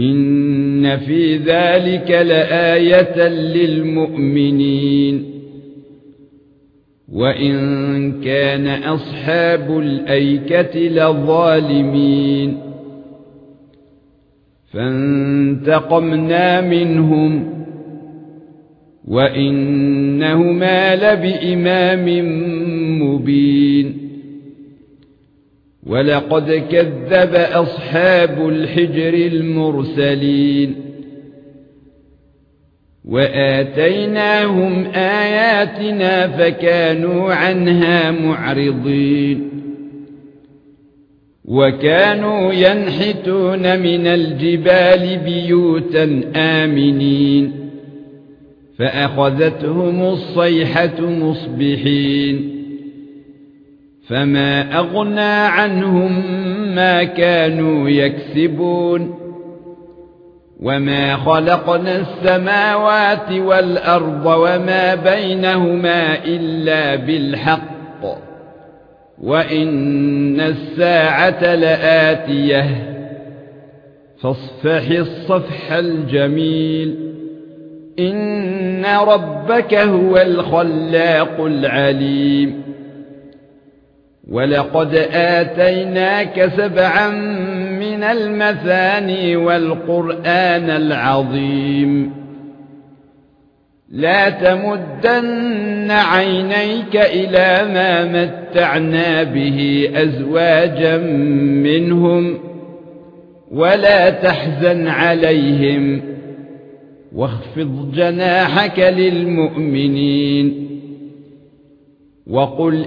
ان في ذلك لآية للمؤمنين وان كان اصحاب الايكه لظالمين فانتقمنا منهم وانهما لبإمام مبين ولقد كذب أصحاب الحجر المرسلين وآتيناهم آياتنا فكانوا عنها معرضين وكانوا ينحتون من الجبال بيوتا آمنين فأخذتهم الصيحة مصبحين فما اغنى عنهم ما كانوا يكسبون وما خلقنا السماوات والارض وما بينهما الا بالحق وان الساعة لاتيه فاصفح الصفح الجميل ان ربك هو الخلاق العليم ولقد اتيناك سبعا من المثاني والقران العظيم لا تمدن عينيك إلى ما متعنا به ازواجا منهم ولا تحزن عليهم واخفض جناحك للمؤمنين وقل